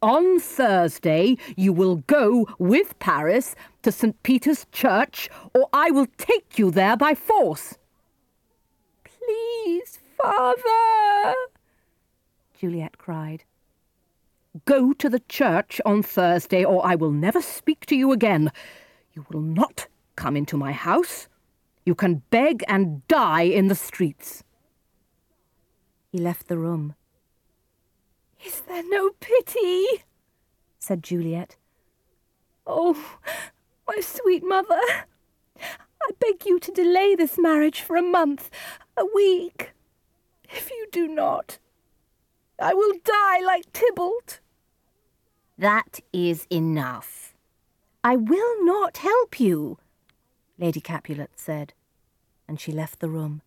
On Thursday, you will go with Paris to St. Peter's Church, or I will take you there by force. Please, father, Juliet cried. Go to the church on Thursday, or I will never speak to you again. You will not come into my house. You can beg and die in the streets. He left the room. Is there no pity? said Juliet. Oh, my sweet mother, I beg you to delay this marriage for a month, a week. If you do not, I will die like Tybalt. That is enough. I will not help you, Lady Capulet said, and she left the room.